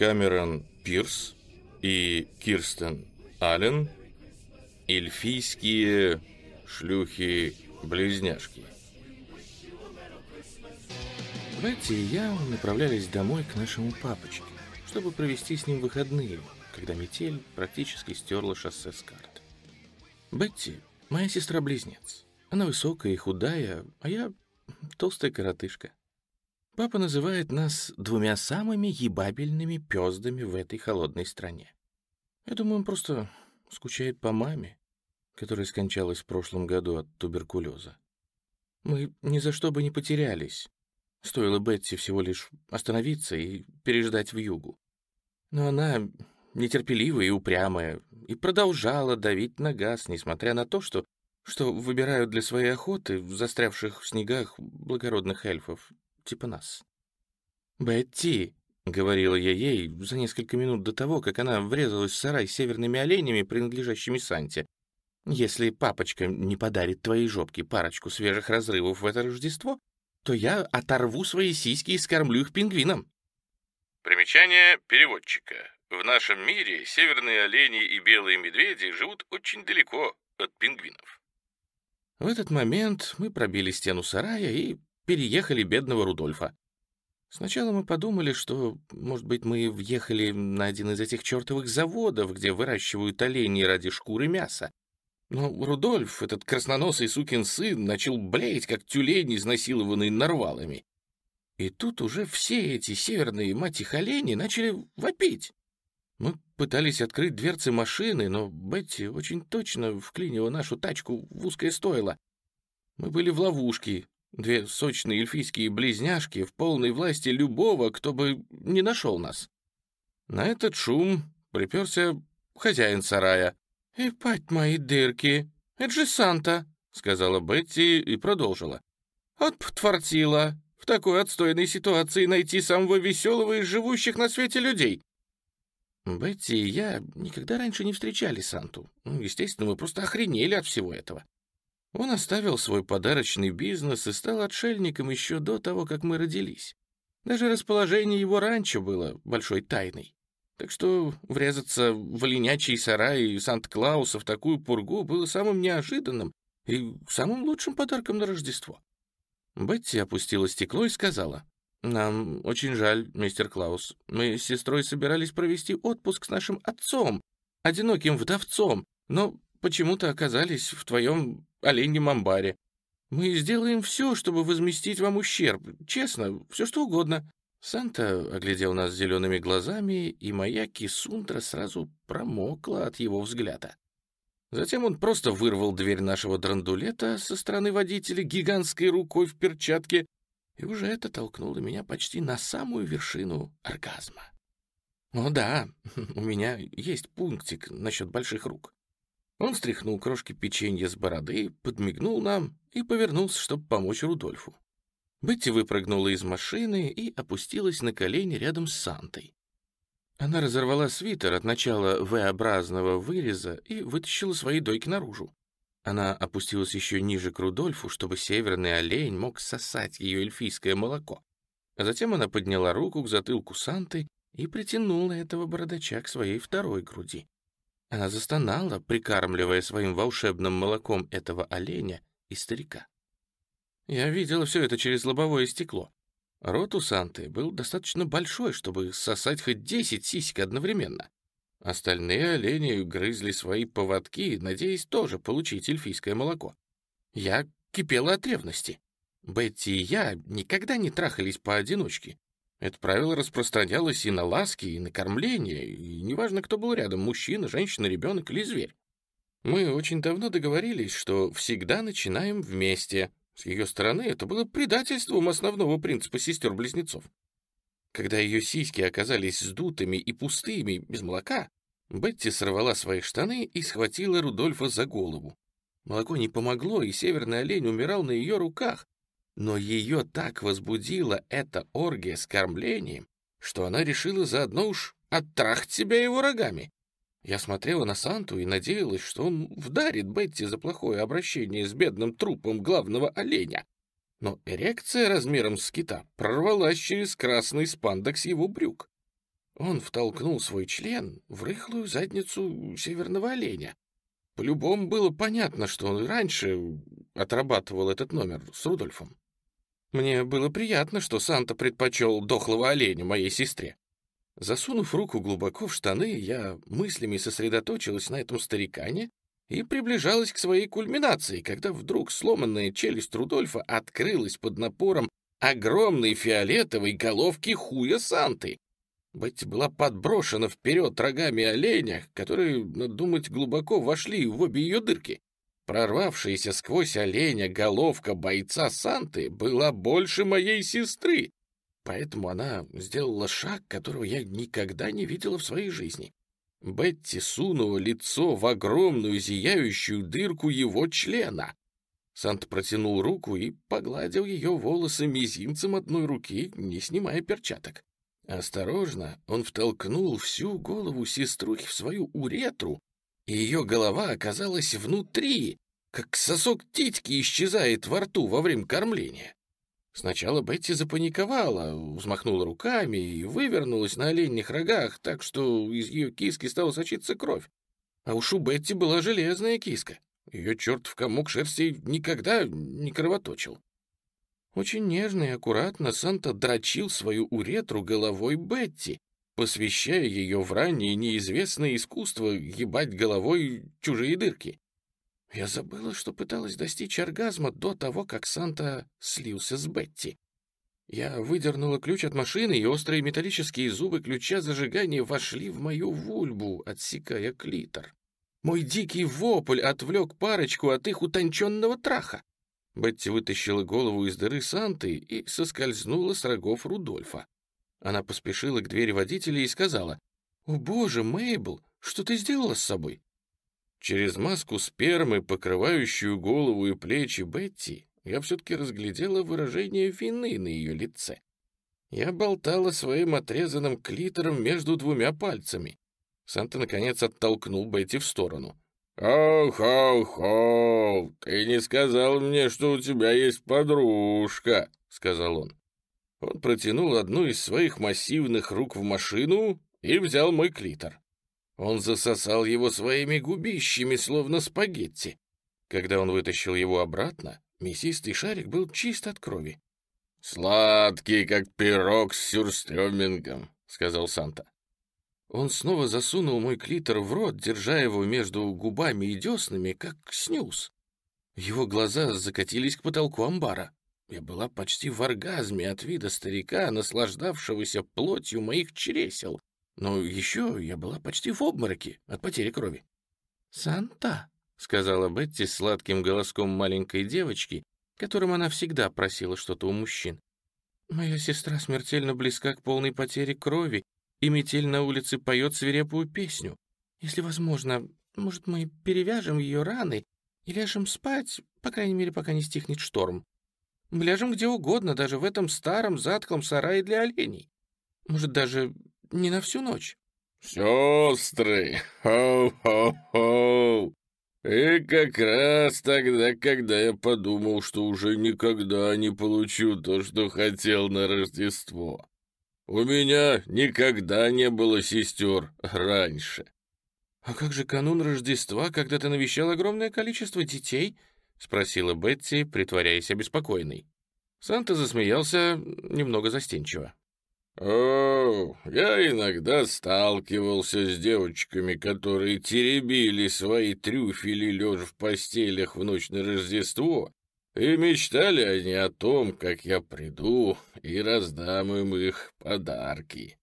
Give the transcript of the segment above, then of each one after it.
Камерон Пирс и Кирстен Аллен – эльфийские шлюхи-близняшки. Бетти и я направлялись домой к нашему папочке, чтобы провести с ним выходные, когда метель практически стерла шоссе с карт. Бетти — моя сестра-близнец. Она высокая и худая, а я толстая коротышка. Папа называет нас двумя самыми ебабельными пёздами в этой холодной стране. Я думаю, он просто скучает по маме, которая скончалась в прошлом году от туберкулеза. Мы ни за что бы не потерялись, Стоило Бетти всего лишь остановиться и переждать в югу. Но она нетерпеливая и упрямая, и продолжала давить на газ, несмотря на то, что, что выбирают для своей охоты застрявших в снегах благородных эльфов, типа нас. «Бетти», — говорила я ей за несколько минут до того, как она врезалась в сарай с северными оленями, принадлежащими Санте, «если папочка не подарит твоей жопке парочку свежих разрывов в это Рождество, то я оторву свои сиськи и скормлю их пингвинам. Примечание переводчика. В нашем мире северные олени и белые медведи живут очень далеко от пингвинов. В этот момент мы пробили стену сарая и переехали бедного Рудольфа. Сначала мы подумали, что, может быть, мы въехали на один из этих чертовых заводов, где выращивают оленей ради шкуры мяса. Но Рудольф, этот красноносый сукин сын, начал блеять, как тюлень, изнасилованный нарвалами. И тут уже все эти северные мать их олени начали вопить. Мы пытались открыть дверцы машины, но Бетти очень точно вклинила нашу тачку в узкое стойло. Мы были в ловушке, две сочные эльфийские близняшки в полной власти любого, кто бы не нашел нас. На этот шум приперся хозяин сарая. «И пать мои дырки! Это же Санта!» — сказала Бетти и продолжила. «Отпотвортила! В такой отстойной ситуации найти самого веселого из живущих на свете людей!» Бетти и я никогда раньше не встречали Санту. Ну, естественно, мы просто охренели от всего этого. Он оставил свой подарочный бизнес и стал отшельником еще до того, как мы родились. Даже расположение его ранчо было большой тайной. Так что врезаться в оленячий сарай Санта-Клауса в такую пургу было самым неожиданным и самым лучшим подарком на Рождество. Бетти опустила стекло и сказала, «Нам очень жаль, мистер Клаус. Мы с сестрой собирались провести отпуск с нашим отцом, одиноким вдовцом, но почему-то оказались в твоем оленьем амбаре. Мы сделаем все, чтобы возместить вам ущерб. Честно, все что угодно. Санта оглядел нас зелеными глазами, и моя кисундра сразу промокла от его взгляда. Затем он просто вырвал дверь нашего драндулета со стороны водителя гигантской рукой в перчатке, и уже это толкнуло меня почти на самую вершину оргазма. О да, у меня есть пунктик насчет больших рук. Он стряхнул крошки печенья с бороды, подмигнул нам и повернулся, чтобы помочь Рудольфу. Бетти выпрыгнула из машины и опустилась на колени рядом с Сантой. Она разорвала свитер от начала V-образного выреза и вытащила свои дойки наружу. Она опустилась еще ниже к Рудольфу, чтобы северный олень мог сосать ее эльфийское молоко. А затем она подняла руку к затылку Санты и притянула этого бородача к своей второй груди. Она застонала, прикармливая своим волшебным молоком этого оленя и старика. Я видел все это через лобовое стекло. Рот у Санты был достаточно большой, чтобы сосать хоть десять сисек одновременно. Остальные олени грызли свои поводки, надеясь тоже получить эльфийское молоко. Я кипела от ревности. Бетти и я никогда не трахались поодиночке. Это правило распространялось и на ласки, и на кормление, и неважно, кто был рядом, мужчина, женщина, ребенок или зверь. Мы очень давно договорились, что всегда начинаем вместе, с ее стороны это было предательством основного принципа сестер-близнецов. Когда ее сиськи оказались сдутыми и пустыми, без молока, Бетти сорвала свои штаны и схватила Рудольфа за голову. Молоко не помогло, и северный олень умирал на ее руках. Но ее так возбудила эта оргия с кормлением, что она решила заодно уж оттрахать себя его рогами. Я смотрела на Санту и надеялась, что он вдарит Бетти за плохое обращение с бедным трупом главного оленя. Но эрекция размером с кита прорвалась через красный спандекс его брюк. он втолкнул свой член в рыхлую задницу северного оленя. По-любому было понятно, что он раньше отрабатывал этот номер с Рудольфом. Мне было приятно, что Санта предпочел дохлого оленя моей сестре. Засунув руку глубоко в штаны, я мыслями сосредоточилась на этом старикане и приближалась к своей кульминации, когда вдруг сломанная челюсть Рудольфа открылась под напором огромной фиолетовой головки хуя Санты. Бетти была подброшена вперед рогами оленя, которые, надо думать, глубоко вошли в обе ее дырки. Прорвавшаяся сквозь оленя головка бойца Санты была больше моей сестры, поэтому она сделала шаг, которого я никогда не видела в своей жизни. Бетти сунула лицо в огромную зияющую дырку его члена. Санта протянул руку и погладил ее волосы мизинцем одной руки, не снимая перчаток. Осторожно, он втолкнул всю голову сеструхи в свою уретру, и ее голова оказалась внутри, как сосок титьки исчезает во рту во время кормления. Сначала Бетти запаниковала, взмахнула руками и вывернулась на оленьих рогах, так что из ее киски стала сочиться кровь. А уж у Бетти была железная киска. Ее чертов комок шерсти никогда не кровоточил. Очень нежно и аккуратно Санта дрочил свою уретру головой Бетти, посвящая ее в раннее неизвестное искусство ебать головой чужие дырки. Я забыла, что пыталась достичь оргазма до того, как Санта слился с Бетти. Я выдернула ключ от машины, и острые металлические зубы ключа зажигания вошли в мою вульбу, отсекая клитор. Мой дикий вопль отвлек парочку от их утонченного траха. Бетти вытащила голову из дыры Санты и соскользнула с рогов Рудольфа. Она поспешила к двери водителя и сказала, «О боже, Мейбл, что ты сделала с собой?» Через маску спермы, покрывающую голову и плечи Бетти, я все-таки разглядела выражение вины на ее лице. Я болтала своим отрезанным клитором между двумя пальцами. Санта, наконец, оттолкнул Бетти в сторону. «Оу-хоу-хоу, ты не сказал мне, что у тебя есть подружка», — сказал он. Он протянул одну из своих массивных рук в машину и взял мой клитор. Он засосал его своими губищами, словно спагетти. Когда он вытащил его обратно, мясистый шарик был чист от крови. «Сладкий, как пирог с сюрстрёмингом», — сказал Санта. Он снова засунул мой клитор в рот, держа его между губами и деснами, как снюс. Его глаза закатились к потолку амбара. Я была почти в оргазме от вида старика, наслаждавшегося плотью моих чресел. Но еще я была почти в обмороке от потери крови. «Санта», — сказала Бетти сладким голоском маленькой девочки, которым она всегда просила что-то у мужчин. «Моя сестра смертельно близка к полной потере крови, и метель на улице поет свирепую песню. Если возможно, может, мы перевяжем ее раны и ляжем спать, по крайней мере, пока не стихнет шторм. Ляжем где угодно, даже в этом старом затклом сарае для оленей. Может, даже не на всю ночь. «Сестры! Хоу-хоу-хоу!» И как раз тогда, когда я подумал, что уже никогда не получу то, что хотел на Рождество. У меня никогда не было сестер раньше. А как же канун Рождества, когда ты навещал огромное количество детей? Спросила Бетти, притворяясь обеспокоенной. Санта засмеялся немного застенчиво. «О, я иногда сталкивался с девочками, которые теребили свои трюфели лежа в постелях в ночь на Рождество и мечтали они о том, как я приду и раздам им их подарки.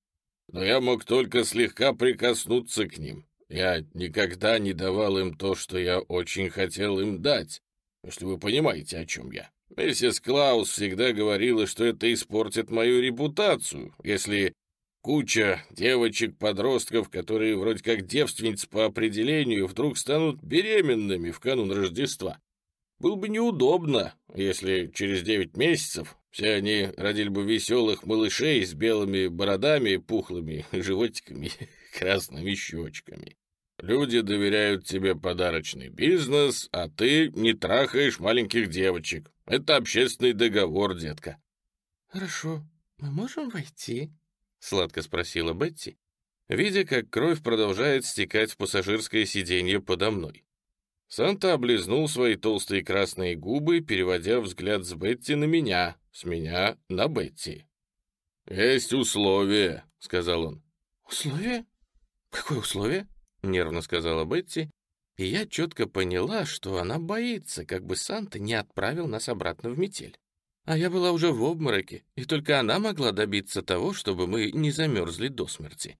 Но я мог только слегка прикоснуться к ним. Я никогда не давал им то, что я очень хотел им дать, если вы понимаете, о чем я. Миссис Клаус всегда говорила, что это испортит мою репутацию, если куча девочек-подростков, которые вроде как девственницы по определению, вдруг станут беременными в канун Рождества. Было бы неудобно, если через девять месяцев все они родили бы веселых малышей с белыми бородами, пухлыми животиками, красными щечками. Люди доверяют тебе подарочный бизнес, а ты не трахаешь маленьких девочек. Это общественный договор, детка. «Хорошо, мы можем войти?» — сладко спросила Бетти, видя, как кровь продолжает стекать в пассажирское сиденье подо мной. Санта облизнул свои толстые красные губы, переводя взгляд с Бетти на меня, с меня на Бетти. «Есть условия», — сказал он. «Условия? Какое условие?» — нервно сказала Бетти, и я четко поняла, что она боится, как бы Санта не отправил нас обратно в метель. А я была уже в обмороке, и только она могла добиться того, чтобы мы не замерзли до смерти.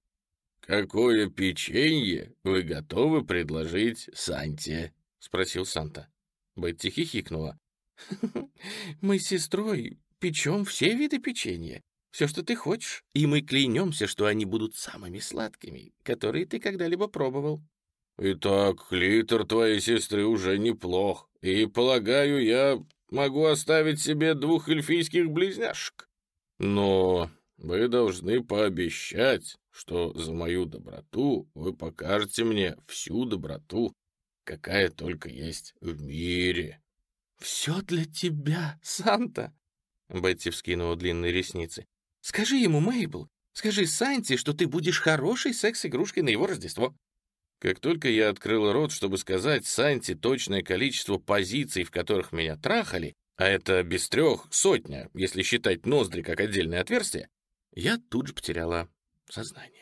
«Какое печенье вы готовы предложить Санте?» — спросил Санта. Бетти хихикнула. «Мы с сестрой печем все виды печенья, все, что ты хочешь, и мы клянемся, что они будут самыми сладкими, которые ты когда-либо пробовал». «Итак, литр твоей сестры уже неплох, и, полагаю, я могу оставить себе двух эльфийских близняшек. Но вы должны пообещать, что за мою доброту вы покажете мне всю доброту, какая только есть в мире». «Все для тебя, Санта!» Бетти вскинула длинные ресницы. «Скажи ему, Мейбл, скажи Санте, что ты будешь хорошей секс-игрушкой на его Рождество». Как только я открыл рот, чтобы сказать Санте точное количество позиций, в которых меня трахали, а это без трех сотня, если считать ноздри как отдельное отверстие, я тут же потеряла сознание.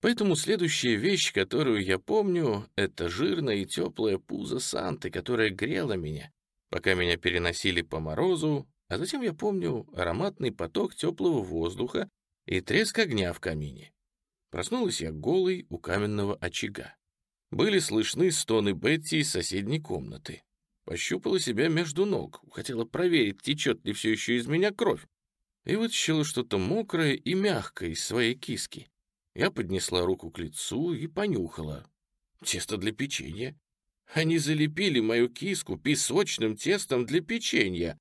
Поэтому следующая вещь, которую я помню, это жирное и теплое пузо Санты, которое грело меня, пока меня переносили по морозу, а затем я помню ароматный поток теплого воздуха и треск огня в камине. Проснулась я голой у каменного очага. Были слышны стоны Бетти из соседней комнаты. Пощупала себя между ног, хотела проверить, течет ли все еще из меня кровь, и вытащила что-то мокрое и мягкое из своей киски. Я поднесла руку к лицу и понюхала. Тесто для печенья. Они залепили мою киску песочным тестом для печенья.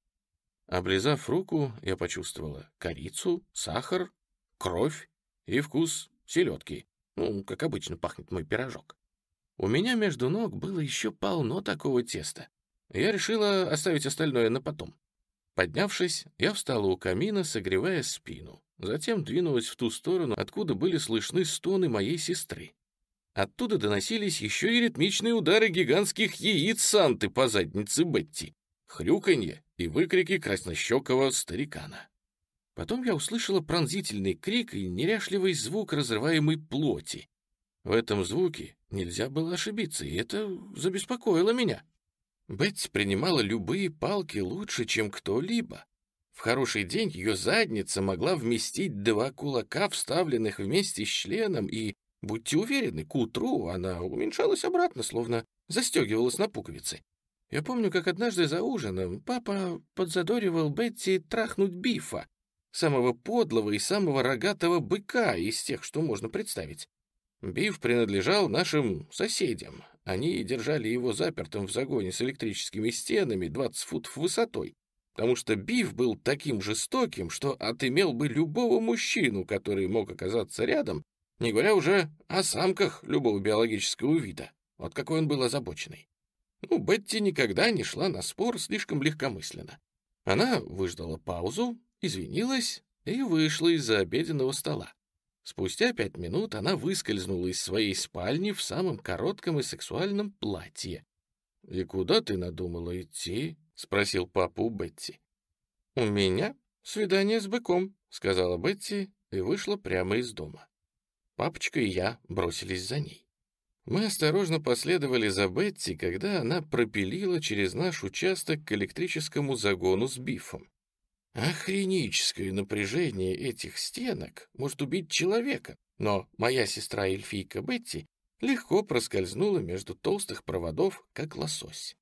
Облизав руку, я почувствовала корицу, сахар, кровь и вкус селедки. Ну, как обычно пахнет мой пирожок. У меня между ног было еще полно такого теста. Я решила оставить остальное на потом. Поднявшись, я встала у камина, согревая спину. Затем двинулась в ту сторону, откуда были слышны стоны моей сестры. Оттуда доносились еще и ритмичные удары гигантских яиц Санты по заднице Бетти, хрюканье и выкрики краснощекого старикана. Потом я услышала пронзительный крик и неряшливый звук разрываемой плоти. В этом звуке нельзя было ошибиться, и это забеспокоило меня. Бетти принимала любые палки лучше, чем кто-либо. В хороший день ее задница могла вместить два кулака, вставленных вместе с членом, и, будьте уверены, к утру она уменьшалась обратно, словно застегивалась на пуговицы. Я помню, как однажды за ужином папа подзадоривал Бетти трахнуть бифа, самого подлого и самого рогатого быка из тех, что можно представить. Биф принадлежал нашим соседям. Они держали его запертым в загоне с электрическими стенами 20 футов высотой потому что Биф был таким жестоким, что отымел бы любого мужчину, который мог оказаться рядом, не говоря уже о самках любого биологического вида. Вот какой он был озабоченный. Ну, Бетти никогда не шла на спор слишком легкомысленно. Она выждала паузу, извинилась и вышла из-за обеденного стола. Спустя пять минут она выскользнула из своей спальни в самом коротком и сексуальном платье. «И куда ты надумала идти?» — спросил папа у Бетти. «У меня свидание с быком», — сказала Бетти и вышла прямо из дома. Папочка и я бросились за ней. Мы осторожно последовали за Бетти, когда она пропилила через наш участок к электрическому загону с бифом. Охреническое напряжение этих стенок может убить человека, но моя сестра-эльфийка Бетти легко проскользнула между толстых проводов, как лосось.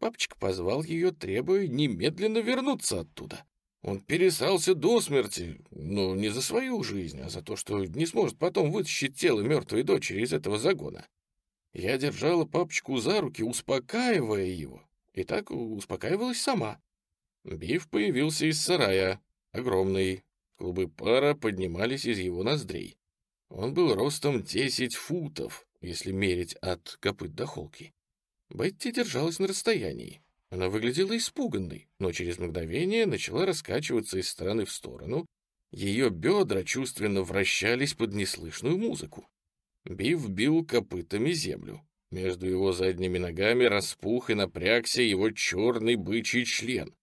Папочка позвал ее, требуя немедленно вернуться оттуда. Он пересрался до смерти, но не за свою жизнь, а за то, что не сможет потом вытащить тело мертвой дочери из этого загона. Я держала папочку за руки, успокаивая его, и так успокаивалась сама. Биф появился из сарая, огромный. Клубы пара поднимались из его ноздрей. Он был ростом 10 футов, если мерить от копыт до холки. Бетти держалась на расстоянии. Она выглядела испуганной, но через мгновение начала раскачиваться из стороны в сторону, Ее бедра чувственно вращались под неслышную музыку. Биф бил копытами землю. Между его задними ногами распух и напрягся его черный бычий член.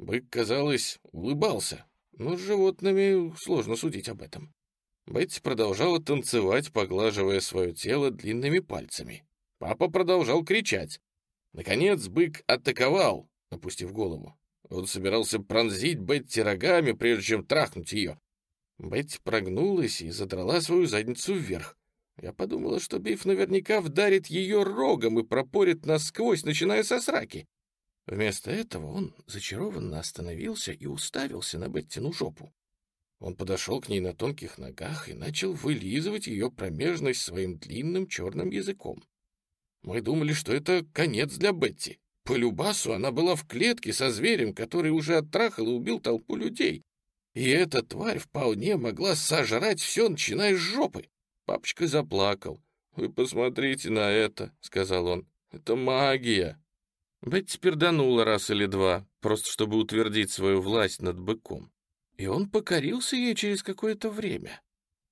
Бык, казалось, улыбался, но с животными сложно судить об этом. Бетти продолжала танцевать, поглаживая свое тело длинными пальцами. Папа продолжал кричать. Наконец бык атаковал, опустив голову. Он собирался пронзить Бетти рогами, прежде чем трахнуть ее. Бетти прогнулась и задрала свою задницу вверх. Я подумала, что Биф наверняка вдарит ее рогом и пропорит насквозь, начиная со сраки. Вместо этого он зачарованно остановился и уставился на Беттину жопу. Он подошел к ней на тонких ногах и начал вылизывать ее промежность своим длинным черным языком. Мы думали, что это конец для Бетти. По любасу она была в клетке со зверем, который уже оттрахал и убил толпу людей. И эта тварь вполне могла сожрать все, начиная с жопы. Папочка заплакал. «Вы посмотрите на это», — сказал он. «Это магия». Бетти перданула раз или два, просто чтобы утвердить свою власть над быком. И он покорился ей через какое-то время.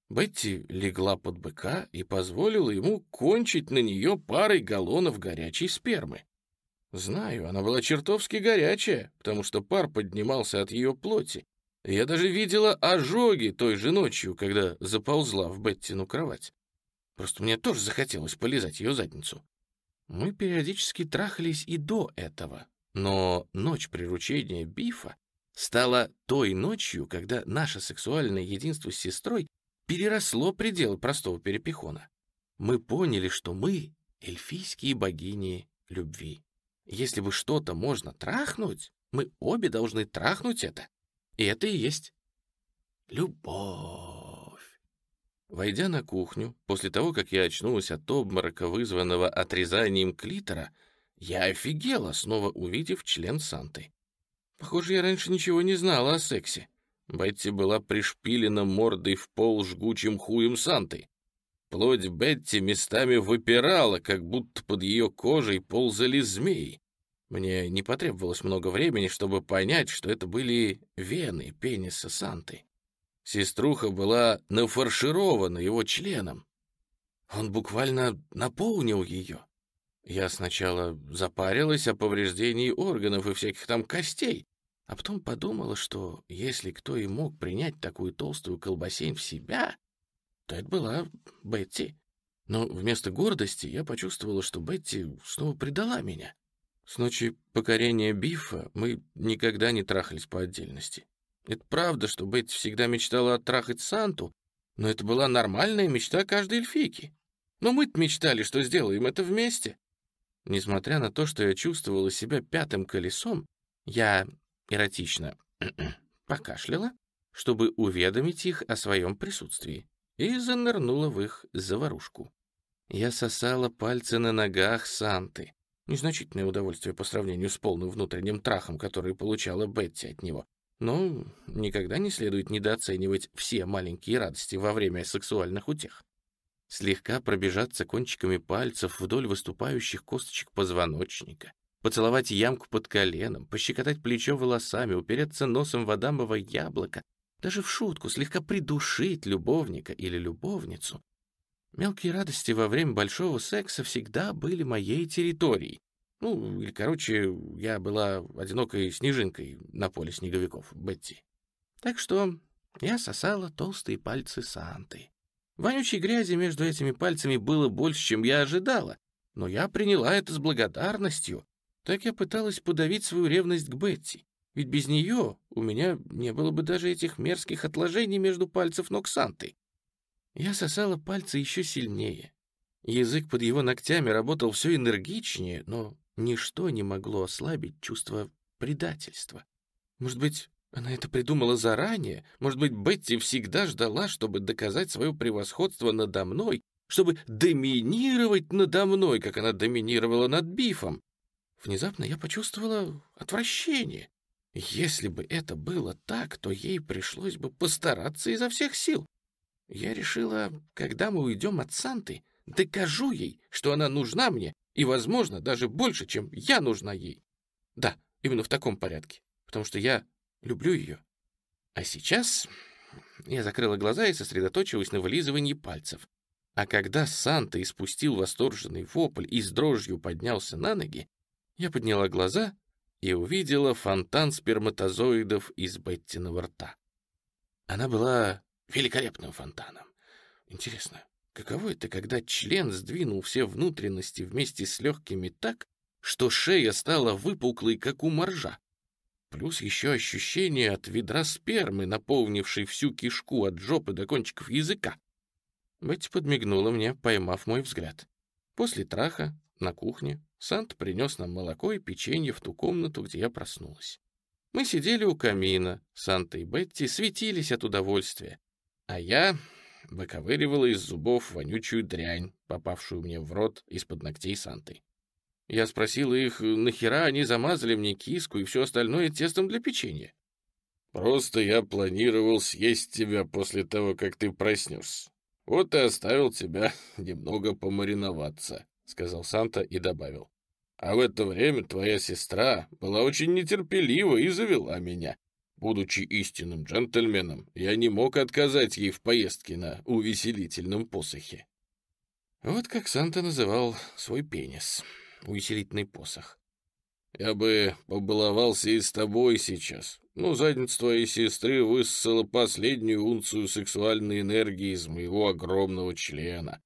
Бетти легла под быка и позволила ему кончить на нее парой галлонов горячей спермы. Знаю, она была чертовски горячая, потому что пар поднимался от ее плоти. Я даже видела ожоги той же ночью, когда заползла в Беттину кровать. Просто мне тоже захотелось полизать ее задницу. Мы периодически трахались и до этого, но ночь приручения Бифа стала той ночью, когда наше сексуальное единство с сестрой переросло пределы простого перепихона. Мы поняли, что мы — эльфийские богини любви. Если бы что-то можно трахнуть, мы обе должны трахнуть это. И это и есть любовь. Войдя на кухню, после того, как я очнулась от обморока, вызванного отрезанием клитора, я офигела, снова увидев член Санты. Похоже, я раньше ничего не знала о сексе. Бетти была пришпилена мордой в пол жгучим хуем Санты. Плоть Бетти местами выпирала, как будто под ее кожей ползали змеи. Мне не потребовалось много времени, чтобы понять, что это были вены пениса Санты. Сеструха была нафарширована его членом. Он буквально наполнил ее. Я сначала запарилась о повреждении органов и всяких там костей, а потом подумала, что если кто и мог принять такую толстую колбасень в себя, то это была Бетти. Но вместо гордости я почувствовала, что Бетти снова предала меня. С ночи покорения Бифа мы никогда не трахались по отдельности. Это правда, что Бетти всегда мечтала оттрахать Санту, но это была нормальная мечта каждой эльфийки. Но мы-то мечтали, что сделаем это вместе. Несмотря на то, что я чувствовала себя пятым колесом, я эротично покашляла, чтобы уведомить их о своем присутствии и занырнула в их заварушку. Я сосала пальцы на ногах Санты. Незначительное удовольствие по сравнению с полным внутренним трахом, который получала Бетти от него. Но никогда не следует недооценивать все маленькие радости во время сексуальных утех. Слегка пробежаться кончиками пальцев вдоль выступающих косточек позвоночника, поцеловать ямку под коленом, пощекотать плечо волосами, упереться носом в адамово яблоко, даже в шутку слегка придушить любовника или любовницу. Мелкие радости во время большого секса всегда были моей территорией. Ну, или, короче, я была одинокой снежинкой на поле снеговиков, Бетти. Так что я сосала толстые пальцы Санты. Вонючей грязи между этими пальцами было больше, чем я ожидала, но я приняла это с благодарностью. Так я пыталась подавить свою ревность к Бетти. Ведь без нее у меня не было бы даже этих мерзких отложений между пальцев ног Санты. Я сосала пальцы еще сильнее. Язык под его ногтями работал все энергичнее, но ничто не могло ослабить чувство предательства. Может быть, она это придумала заранее? Может быть, Бетти всегда ждала, чтобы доказать свое превосходство надо мной, чтобы доминировать надо мной, как она доминировала над Бифом? Внезапно я почувствовала отвращение. Если бы это было так, то ей пришлось бы постараться изо всех сил. Я решила, когда мы уйдем от Санты, докажу ей, что она нужна мне, и, возможно, даже больше, чем я нужна ей. Да, именно в таком порядке, потому что я люблю ее. А сейчас Я закрыла глаза и сосредоточилась на вылизывании пальцев. А когда Санта испустил восторженный вопль и с дрожью поднялся на ноги, я подняла глаза и увидела фонтан сперматозоидов из Беттиного рта. Она была великолепным фонтаном. Интересно, каково это, когда член сдвинул все внутренности вместе с легкими так, что шея стала выпуклой, как у моржа? Плюс еще ощущение от ведра спермы, наполнившей всю кишку от жопы до кончиков языка. Бетти подмигнула мне, поймав мой взгляд. После траха на кухне Сант принес нам молоко и печенье в ту комнату, где я проснулась. Мы сидели у камина, Санта и Бетти светились от удовольствия, а я выковыривала из зубов вонючую дрянь, попавшую мне в рот из-под ногтей Санты. Я спросила их, нахера они замазали мне киску и все остальное тестом для печенья. «Просто я планировал съесть тебя после того, как ты проснешься. Вот и оставил тебя немного помариноваться», — сказал Санта и добавил. «А в это время твоя сестра была очень нетерпелива и завела меня. Будучи истинным джентльменом, я не мог отказать ей в поездке на увеселительном посохе». Вот как Санта называл свой пенис увеселительный посох. «Я бы побаловался и с тобой сейчас, но задница твоей сестры высосала последнюю унцию сексуальной энергии из моего огромного члена.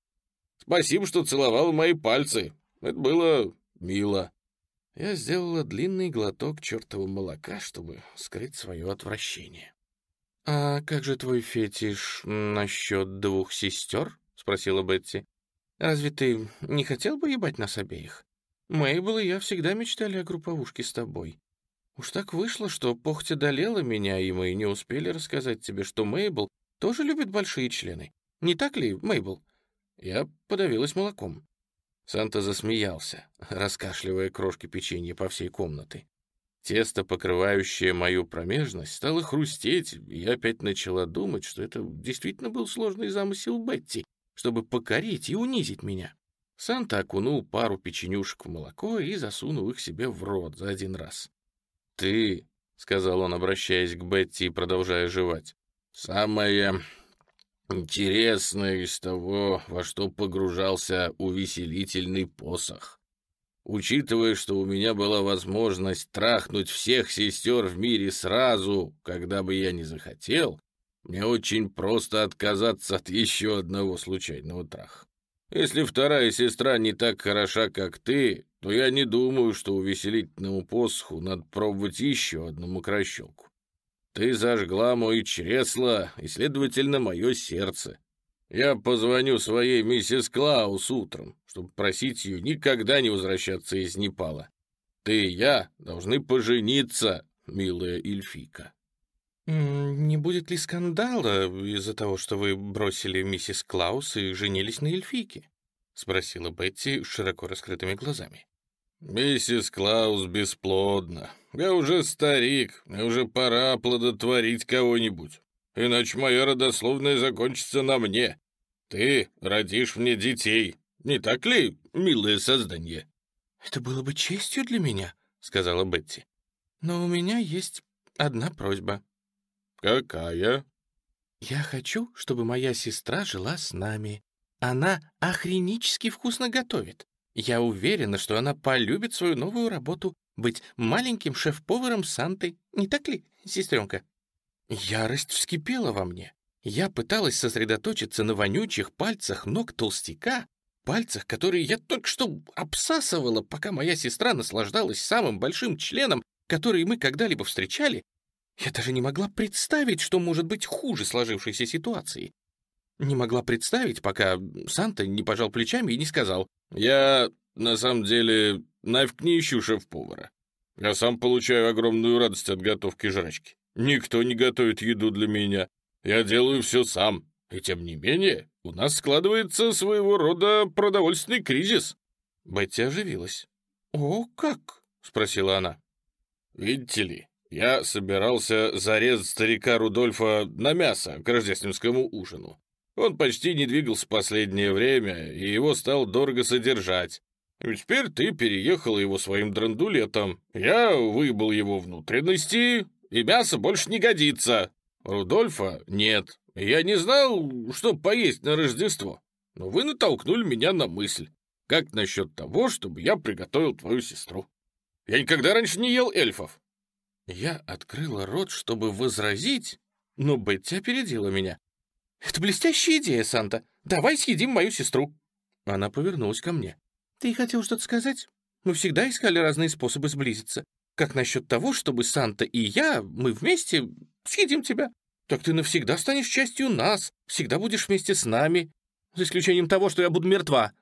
Спасибо, что целовал мои пальцы. Это было мило». Я сделала длинный глоток чертова молока, чтобы скрыть свое отвращение. «А как же твой фетиш насчет двух сестер?» — спросила Бетти. «Разве ты не хотел бы ебать нас обеих?» Мейбл и я всегда мечтали о групповушке с тобой. Уж так вышло, что похоть одолела меня, и мы не успели рассказать тебе, что Мейбл тоже любит большие члены. Не так ли, Мейбл? Я подавилась молоком. Санта засмеялся, раскашливая крошки печенья по всей комнате. Тесто, покрывающее мою промежность, стало хрустеть, и я опять начала думать, что это действительно был сложный замысел Бетти, чтобы покорить и унизить меня. Санта окунул пару печенюшек в молоко и засунул их себе в рот за один раз. «Ты», — сказал он, обращаясь к Бетти и продолжая жевать, — «самое интересное из того, во что погружался увеселительный посох. Учитывая, что у меня была возможность трахнуть всех сестер в мире сразу, когда бы я не захотел, мне очень просто отказаться от еще одного случайного траха. Если вторая сестра не так хороша, как ты, то я не думаю, что увеселительному посоху надо пробовать еще одну мокрощелку. Ты зажгла мой чресло и, следовательно, мое сердце. Я позвоню своей миссис Клаус утром, чтобы просить ее никогда не возвращаться из Непала. Ты и я должны пожениться, милая Эльфика. «Не будет ли скандала из-за того, что вы бросили миссис Клаус и женились на эльфийке?» — спросила Бетти широко раскрытыми глазами. «Миссис Клаус бесплодна. Я уже старик, мне уже пора плодотворить кого-нибудь. Иначе моя родословная закончится на мне. Ты родишь мне детей. Не так ли, милое создание?» «Это было бы честью для меня», — сказала Бетти. «Но у меня есть одна просьба». «Какая?» «Я хочу, чтобы моя сестра жила с нами. Она охренически вкусно готовит. Я уверена, что она полюбит свою новую работу быть маленьким шеф-поваром Санты. Не так ли, сестренка?» Ярость вскипела во мне. Я пыталась сосредоточиться на вонючих пальцах ног толстяка, пальцах, которые я только что обсасывала, пока моя сестра наслаждалась самым большим членом, который мы когда-либо встречали, я даже не могла представить, что может быть хуже сложившейся ситуации. Не могла представить, пока Санта не пожал плечами и не сказал. «Я, на самом деле, нафиг не ищу шеф-повара. Я сам получаю огромную радость от готовки жрачки. Никто не готовит еду для меня. Я делаю все сам. И тем не менее, у нас складывается своего рода продовольственный кризис». Бетти оживилась. «О, как?» — спросила она. «Видите ли, я собирался зарезать старика Рудольфа на мясо к рождественскому ужину. Он почти не двигался последнее время, и его стал дорого содержать. Теперь ты переехал его своим драндулетом. Я выбыл его внутренности, и мясо больше не годится. Рудольфа нет. Я не знал, что поесть на Рождество. Но вы натолкнули меня на мысль. Как насчет того, чтобы я приготовил твою сестру? Я никогда раньше не ел эльфов. Я открыла рот, чтобы возразить, но Бетти опередила меня. «Это блестящая идея, Санта. Давай съедим мою сестру». Она повернулась ко мне. «Ты хотел что-то сказать? Мы всегда искали разные способы сблизиться. Как насчет того, чтобы Санта и я, мы вместе съедим тебя? Так ты навсегда станешь частью нас, всегда будешь вместе с нами, за исключением того, что я буду мертва».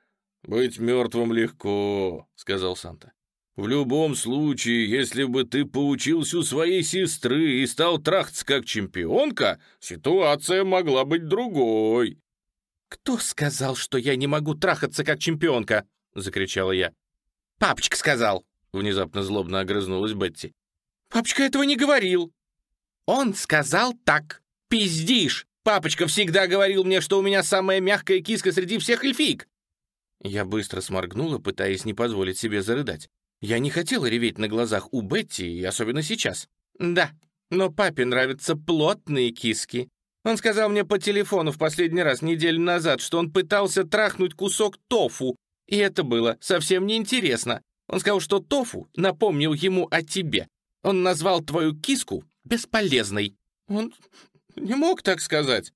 «Быть мертвым легко», — сказал Санта. «В любом случае, если бы ты поучился у своей сестры и стал трахаться как чемпионка, ситуация могла быть другой». «Кто сказал, что я не могу трахаться как чемпионка?» — закричала я. «Папочка сказал», — внезапно злобно огрызнулась Бетти. «Папочка этого не говорил». «Он сказал так. Пиздишь! Папочка всегда говорил мне, что у меня самая мягкая киска среди всех эльфик!» Я быстро сморгнула, пытаясь не позволить себе зарыдать. Я не хотела реветь на глазах у Бетти, и особенно сейчас. «Да, но папе нравятся плотные киски. Он сказал мне по телефону в последний раз неделю назад, что он пытался трахнуть кусок тофу, и это было совсем неинтересно. Он сказал, что тофу напомнил ему о тебе. Он назвал твою киску бесполезной. Он не мог так сказать.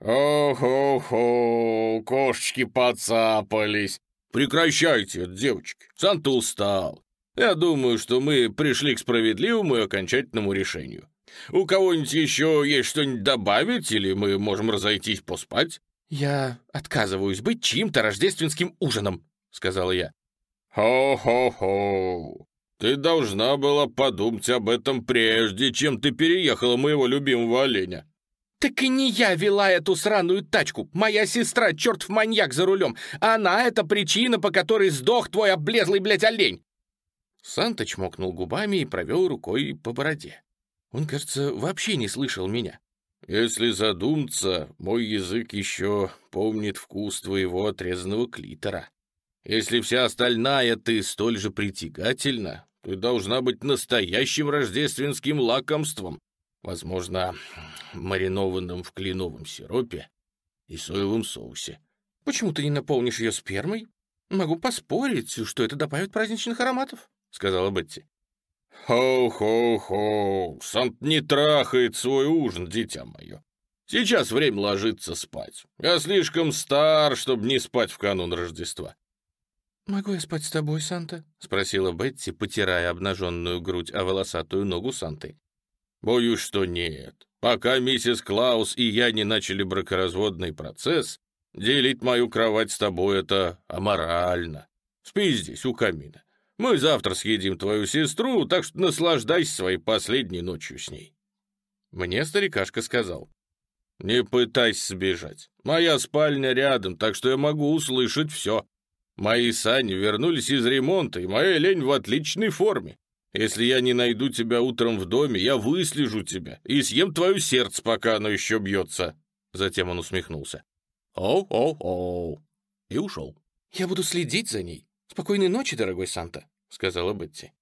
«О-хо-хо, кошечки подцапались. Прекращайте, девочки, Санта устал. Я думаю, что мы пришли к справедливому и окончательному решению. У кого-нибудь еще есть что-нибудь добавить, или мы можем разойтись поспать?» «Я отказываюсь быть чьим-то рождественским ужином», — сказала я. «Хо-хо-хо! Ты должна была подумать об этом прежде, чем ты переехала моего любимого оленя». «Так и не я вела эту сраную тачку. Моя сестра, чертов маньяк за рулем. Она — это причина, по которой сдох твой облезлый, блядь, олень!» Санта чмокнул губами и провел рукой по бороде. Он, кажется, вообще не слышал меня. «Если задуматься, мой язык еще помнит вкус твоего отрезанного клитора», если вся остальная ты столь же притягательна, ты должна быть настоящим рождественским лакомством, возможно, маринованным в кленовом сиропе и соевом соусе. Почему ты не наполнишь ее спермой? Могу поспорить, что это добавит праздничных ароматов, сказала Бетти. «Хо-хо-хо! Сант не трахает свой ужин, дитя мое. Сейчас время ложиться спать. Я слишком стар, чтобы не спать в канун Рождества. «Могу я спать с тобой, Санта?» — спросила Бетти, потирая обнаженную грудь о волосатую ногу Санты. «Боюсь, что нет. Пока миссис Клаус и я не начали бракоразводный процесс, делить мою кровать с тобой — это аморально. Спи здесь, у камина. Мы завтра съедим твою сестру, так что наслаждайся своей последней ночью с ней». Мне старикашка сказал. «Не пытайся сбежать. Моя спальня рядом, так что я могу услышать все. Мои сани вернулись из ремонта, и моя лень в отличной форме. Если я не найду тебя утром в доме, я выслежу тебя и съем твое сердце, пока оно еще бьется». Затем он усмехнулся. «Оу-оу-оу!» И ушел. «Я буду следить за ней. Спокойной ночи, дорогой Санта», — сказала Бетти.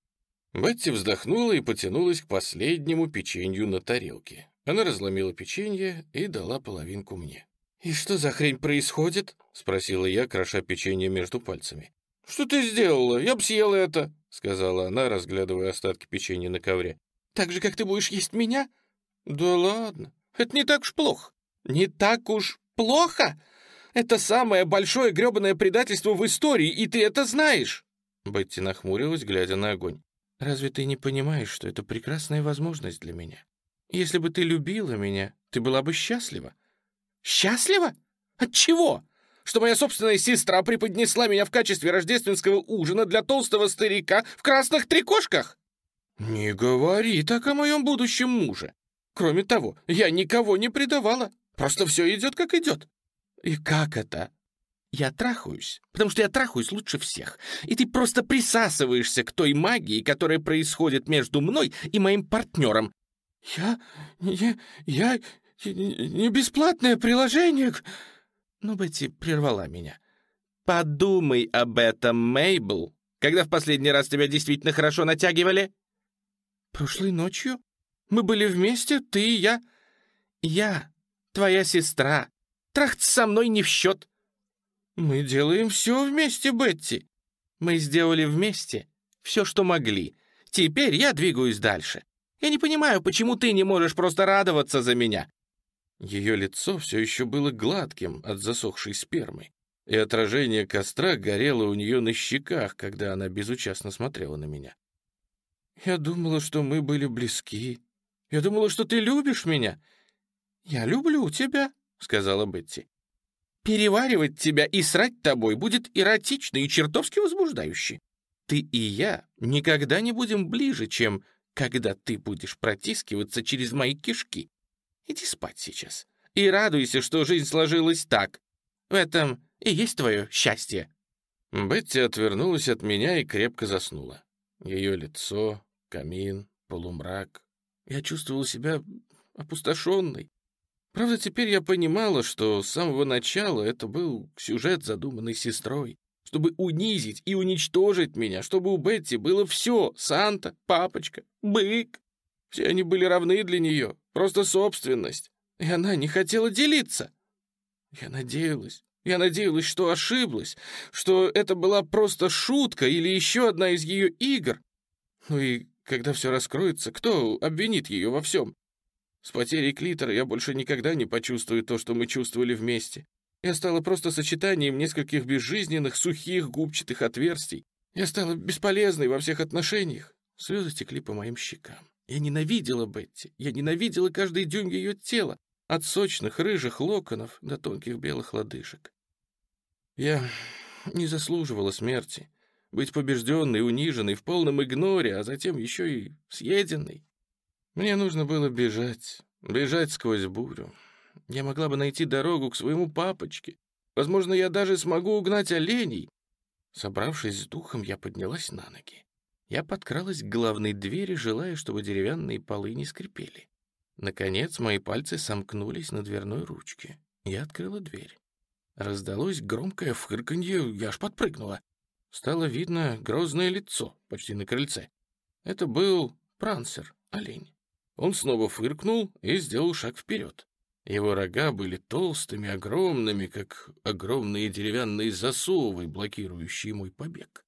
Бетти вздохнула и потянулась к последнему печенью на тарелке. Она разломила печенье и дала половинку мне. «И что за хрень происходит?» — спросила я, кроша печенье между пальцами. «Что ты сделала? Я б съела это!» — сказала она, разглядывая остатки печенья на ковре. «Так же, как ты будешь есть меня?» «Да ладно, это не так уж плохо». «Не так уж плохо? Это самое большое грёбаное предательство в истории, и ты это знаешь!» Бетти нахмурилась, глядя на огонь. «Разве ты не понимаешь, что это прекрасная возможность для меня? Если бы ты любила меня, ты была бы счастлива. Счастлива? От чего? Что моя собственная сестра преподнесла меня в качестве рождественского ужина для толстого старика в красных трикошках? Не говори так о моем будущем муже. Кроме того, я никого не предавала. Просто все идет, как идет. И как это? Я трахаюсь, потому что я трахаюсь лучше всех. И ты просто присасываешься к той магии, которая происходит между мной и моим партнером. Я... я... я не бесплатное приложение...» Но Бетти прервала меня. «Подумай об этом, Мейбл, когда в последний раз тебя действительно хорошо натягивали?» «Прошлой ночью? Мы были вместе, ты и я. Я, твоя сестра. Трахт со мной не в счет. Мы делаем все вместе, Бетти. Мы сделали вместе все, что могли. Теперь я двигаюсь дальше. Я не понимаю, почему ты не можешь просто радоваться за меня». Ее лицо все еще было гладким от засохшей спермы, и отражение костра горело у нее на щеках, когда она безучастно смотрела на меня. «Я думала, что мы были близки. Я думала, что ты любишь меня. Я люблю тебя», — сказала Бетти. «Переваривать тебя и срать тобой будет эротично и чертовски возбуждающе. Ты и я никогда не будем ближе, чем когда ты будешь протискиваться через мои кишки. Иди спать сейчас. И радуйся, что жизнь сложилась так. В этом и есть твое счастье». Бетти отвернулась от меня и крепко заснула. Ее лицо, камин, полумрак. Я чувствовал себя опустошенной. Правда, теперь я понимала, что с самого начала это был сюжет, задуманный сестрой чтобы унизить и уничтожить меня, чтобы у Бетти было все — Санта, папочка, бык. Все они были равны для нее, просто собственность, и она не хотела делиться. Я надеялась, я надеялась, что ошиблась, что это была просто шутка или еще одна из ее игр. Ну и когда все раскроется, кто обвинит ее во всем? С потерей клитора я больше никогда не почувствую то, что мы чувствовали вместе. Я стала просто сочетанием нескольких безжизненных, сухих губчатых отверстий. Я стала бесполезной во всех отношениях. Слезы текли по моим щекам. Я ненавидела Бетти. Я ненавидела каждый дюйм ее тела, от сочных рыжих локонов до тонких белых лодыжек. Я не заслуживала смерти. Быть побежденной, униженной, в полном игноре, а затем еще и съеденной. Мне нужно было бежать, бежать сквозь бурю, я могла бы найти дорогу к своему папочке. Возможно, я даже смогу угнать оленей. Собравшись с духом, я поднялась на ноги. Я подкралась к главной двери, желая, чтобы деревянные полы не скрипели. Наконец, мои пальцы сомкнулись на дверной ручке. Я открыла дверь. Раздалось громкое фырканье, я аж подпрыгнула. Стало видно грозное лицо почти на крыльце. Это был Прансер, олень. Он снова фыркнул и сделал шаг вперед. Его рога были толстыми, огромными, как огромные деревянные засовы, блокирующие мой побег.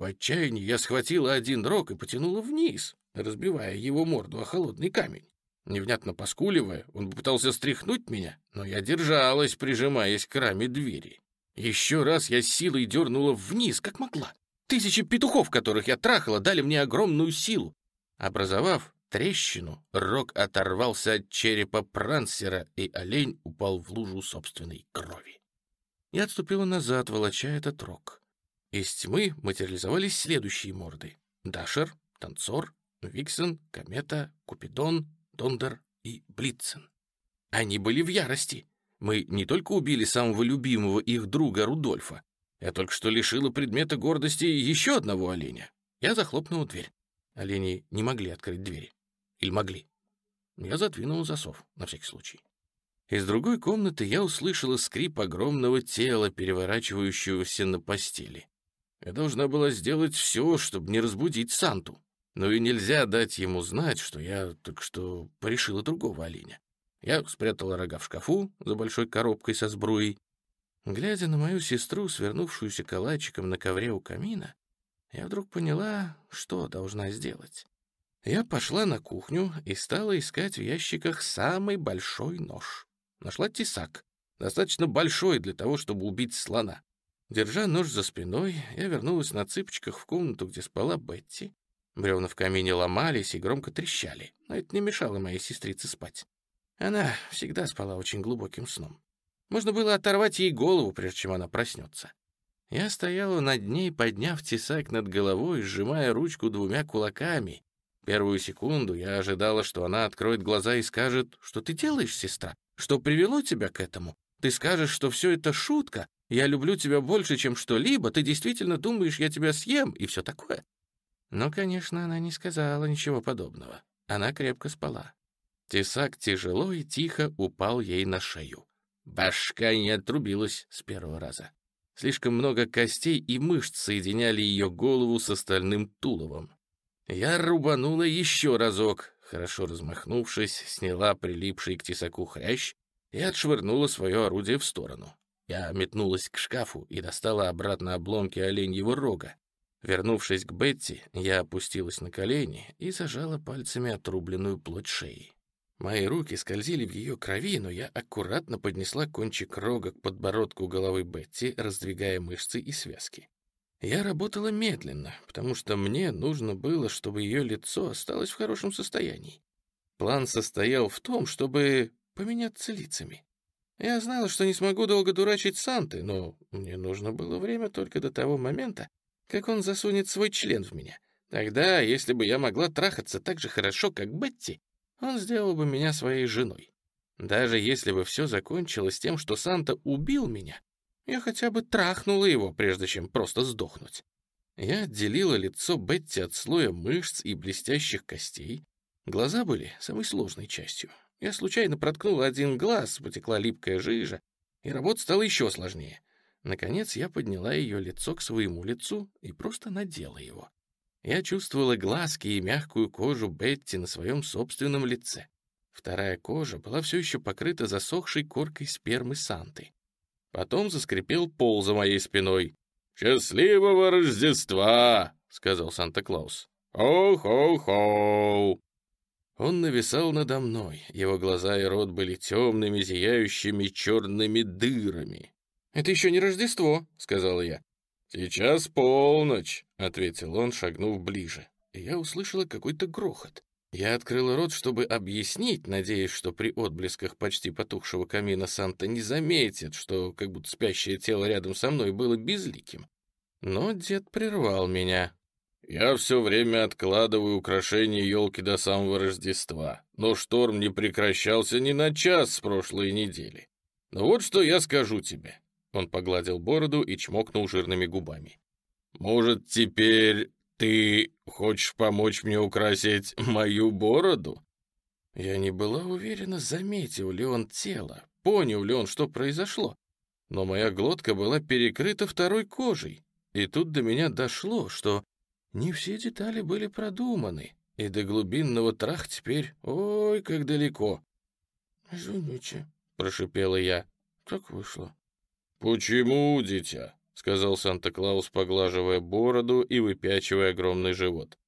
В отчаянии я схватила один рог и потянула вниз, разбивая его морду о холодный камень. Невнятно поскуливая, он попытался стряхнуть меня, но я держалась, прижимаясь к раме двери. Еще раз я силой дернула вниз, как могла. Тысячи петухов, которых я трахала, дали мне огромную силу, образовав трещину, рог оторвался от черепа Прансера, и олень упал в лужу собственной крови. Я отступила назад, волоча этот рог. Из тьмы материализовались следующие морды. Дашер, Танцор, Виксен, Комета, Купидон, Дондер и Блицен. Они были в ярости. Мы не только убили самого любимого их друга Рудольфа, я только что лишила предмета гордости еще одного оленя. Я захлопнул дверь. Олени не могли открыть двери. Или могли. Я задвинул засов, на всякий случай. Из другой комнаты я услышала скрип огромного тела, переворачивающегося на постели. Я должна была сделать все, чтобы не разбудить Санту. Но и нельзя дать ему знать, что я так что порешила другого оленя. Я спрятала рога в шкафу за большой коробкой со сбруей. Глядя на мою сестру, свернувшуюся калачиком на ковре у камина, я вдруг поняла, что должна сделать. Я пошла на кухню и стала искать в ящиках самый большой нож. Нашла тесак, достаточно большой для того, чтобы убить слона. Держа нож за спиной, я вернулась на цыпочках в комнату, где спала Бетти. Бревна в камине ломались и громко трещали, но это не мешало моей сестрице спать. Она всегда спала очень глубоким сном. Можно было оторвать ей голову, прежде чем она проснется. Я стояла над ней, подняв тесак над головой, сжимая ручку двумя кулаками, Первую секунду я ожидала, что она откроет глаза и скажет, что ты делаешь, сестра, что привело тебя к этому. Ты скажешь, что все это шутка, я люблю тебя больше, чем что-либо, ты действительно думаешь, я тебя съем и все такое. Но, конечно, она не сказала ничего подобного. Она крепко спала. Тесак тяжело и тихо упал ей на шею. Башка не отрубилась с первого раза. Слишком много костей и мышц соединяли ее голову с остальным туловом. Я рубанула еще разок, хорошо размахнувшись, сняла прилипший к тесаку хрящ и отшвырнула свое орудие в сторону. Я метнулась к шкафу и достала обратно обломки оленьего рога. Вернувшись к Бетти, я опустилась на колени и зажала пальцами отрубленную плоть шеи. Мои руки скользили в ее крови, но я аккуратно поднесла кончик рога к подбородку головы Бетти, раздвигая мышцы и связки. Я работала медленно, потому что мне нужно было, чтобы ее лицо осталось в хорошем состоянии. План состоял в том, чтобы поменяться лицами. Я знала, что не смогу долго дурачить Санты, но мне нужно было время только до того момента, как он засунет свой член в меня. Тогда, если бы я могла трахаться так же хорошо, как Бетти, он сделал бы меня своей женой. Даже если бы все закончилось тем, что Санта убил меня, я хотя бы трахнула его, прежде чем просто сдохнуть. Я отделила лицо Бетти от слоя мышц и блестящих костей. Глаза были самой сложной частью. Я случайно проткнула один глаз, потекла липкая жижа, и работа стала еще сложнее. Наконец я подняла ее лицо к своему лицу и просто надела его. Я чувствовала глазки и мягкую кожу Бетти на своем собственном лице. Вторая кожа была все еще покрыта засохшей коркой спермы Санты. Потом заскрипел пол за моей спиной. «Счастливого Рождества!» — сказал Санта-Клаус. «Хоу-хоу-хоу!» Он нависал надо мной. Его глаза и рот были темными, зияющими черными дырами. «Это еще не Рождество», — сказал я. «Сейчас полночь», — ответил он, шагнув ближе. Я услышала какой-то грохот. Я открыла рот, чтобы объяснить, надеясь, что при отблесках почти потухшего камина Санта не заметит, что как будто спящее тело рядом со мной было безликим. Но дед прервал меня. «Я все время откладываю украшение елки до самого Рождества, но шторм не прекращался ни на час с прошлой недели. Но вот что я скажу тебе. Он погладил бороду и чмокнул жирными губами. «Может, теперь ты хочешь помочь мне украсить мою бороду?» Я не была уверена, заметил ли он тело, понял ли он, что произошло. Но моя глотка была перекрыта второй кожей, и тут до меня дошло, что не все детали были продуманы, и до глубинного трах теперь, ой, как далеко. «Извините», — прошипела я, — «так вышло». «Почему, дитя?» — сказал Санта-Клаус, поглаживая бороду и выпячивая огромный живот.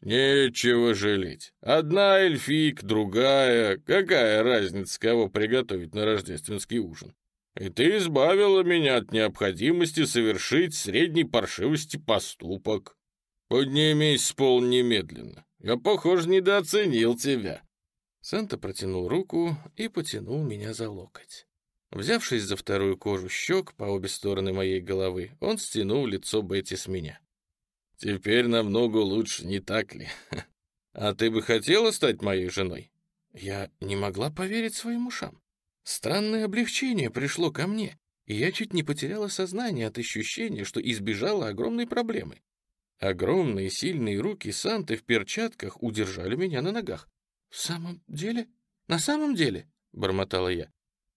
«Нечего жалеть. Одна эльфик, другая. Какая разница, кого приготовить на рождественский ужин? И ты избавила меня от необходимости совершить средней паршивости поступок. Поднимись с пол немедленно. Я, похоже, недооценил тебя». Санта протянул руку и потянул меня за локоть. Взявшись за вторую кожу щек по обе стороны моей головы, он стянул лицо Бетти с меня. «Теперь намного лучше, не так ли? А ты бы хотела стать моей женой?» Я не могла поверить своим ушам. Странное облегчение пришло ко мне, и я чуть не потеряла сознание от ощущения, что избежала огромной проблемы. Огромные сильные руки Санты в перчатках удержали меня на ногах. «В самом деле? На самом деле?» — бормотала я.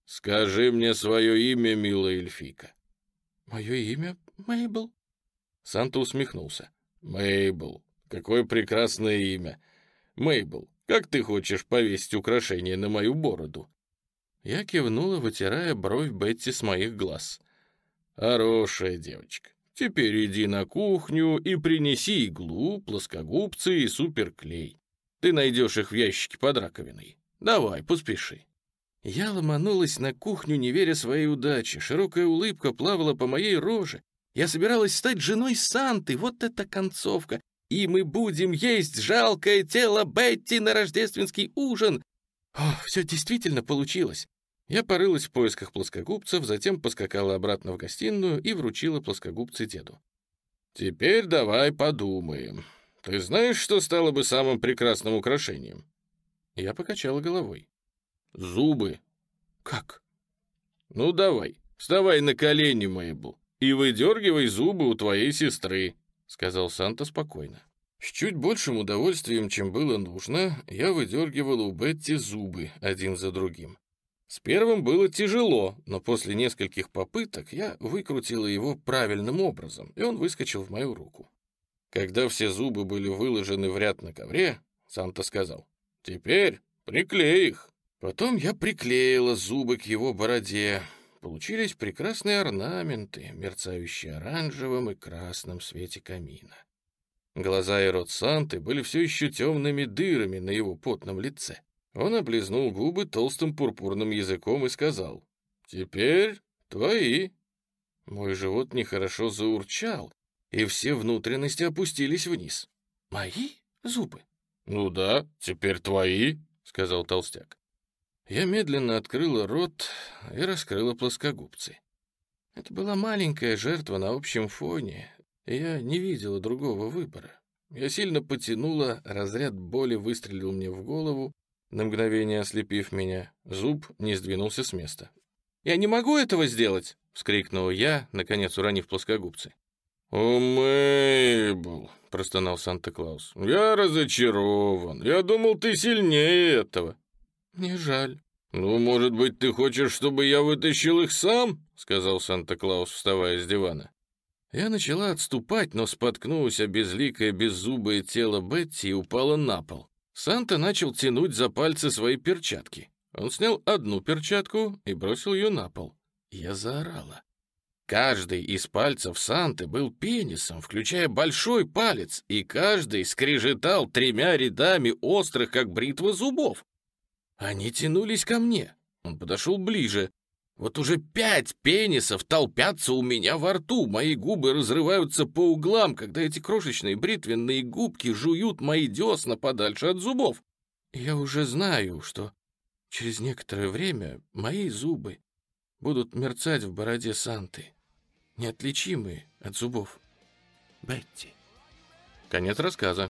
«Скажи мне свое имя, милая эльфийка». «Мое имя Мейбл». Санта усмехнулся. «Мейбл, какое прекрасное имя. Мейбл, как ты хочешь повесить украшение на мою бороду?» Я кивнула, вытирая бровь Бетти с моих глаз. «Хорошая девочка. Теперь иди на кухню и принеси иглу, плоскогубцы и суперклей. Ты найдешь их в ящике под раковиной. Давай, поспеши». Я ломанулась на кухню, не веря своей удаче. Широкая улыбка плавала по моей роже. Я собиралась стать женой Санты. Вот это концовка. И мы будем есть жалкое тело Бетти на рождественский ужин. О, все действительно получилось. Я порылась в поисках плоскогубцев, затем поскакала обратно в гостиную и вручила плоскогубцы деду. «Теперь давай подумаем. Ты знаешь, что стало бы самым прекрасным украшением?» Я покачала головой. Зубы. Как? Ну давай, вставай на колени, Мэйбл, и выдергивай зубы у твоей сестры, сказал Санта спокойно. С чуть большим удовольствием, чем было нужно, я выдергивал у Бетти зубы один за другим. С первым было тяжело, но после нескольких попыток я выкрутила его правильным образом, и он выскочил в мою руку. Когда все зубы были выложены в ряд на ковре, Санта сказал, Теперь приклей их». Потом я приклеила зубы к его бороде. Получились прекрасные орнаменты, мерцающие оранжевым и красным свете камина. Глаза и рот Санты были все еще темными дырами на его потном лице. Он облизнул губы толстым пурпурным языком и сказал, «Теперь твои». Мой живот нехорошо заурчал, и все внутренности опустились вниз. «Мои зубы?» «Ну да, теперь твои», — сказал толстяк. Я медленно открыла рот и раскрыла плоскогубцы. Это была маленькая жертва на общем фоне, и я не видела другого выбора. Я сильно потянула, разряд боли выстрелил мне в голову, на мгновение ослепив меня. Зуб не сдвинулся с места. «Я не могу этого сделать!» — вскрикнула я, наконец уронив плоскогубцы. «О, Мэйбл!» — простонал Санта-Клаус. «Я разочарован. Я думал, ты сильнее этого». «Мне жаль». «Ну, может быть, ты хочешь, чтобы я вытащил их сам?» — сказал Санта-Клаус, вставая с дивана. Я начала отступать, но споткнулась о безликое беззубое тело Бетти и упала на пол. Санта начал тянуть за пальцы свои перчатки. Он снял одну перчатку и бросил ее на пол. Я заорала. Каждый из пальцев Санты был пенисом, включая большой палец, и каждый скрежетал тремя рядами острых, как бритва, зубов. Они тянулись ко мне. Он подошел ближе. Вот уже пять пенисов толпятся у меня во рту, мои губы разрываются по углам, когда эти крошечные бритвенные губки жуют мои десна подальше от зубов. Я уже знаю, что через некоторое время мои зубы будут мерцать в бороде Санты неотличимые от зубов Бетти. Конец рассказа.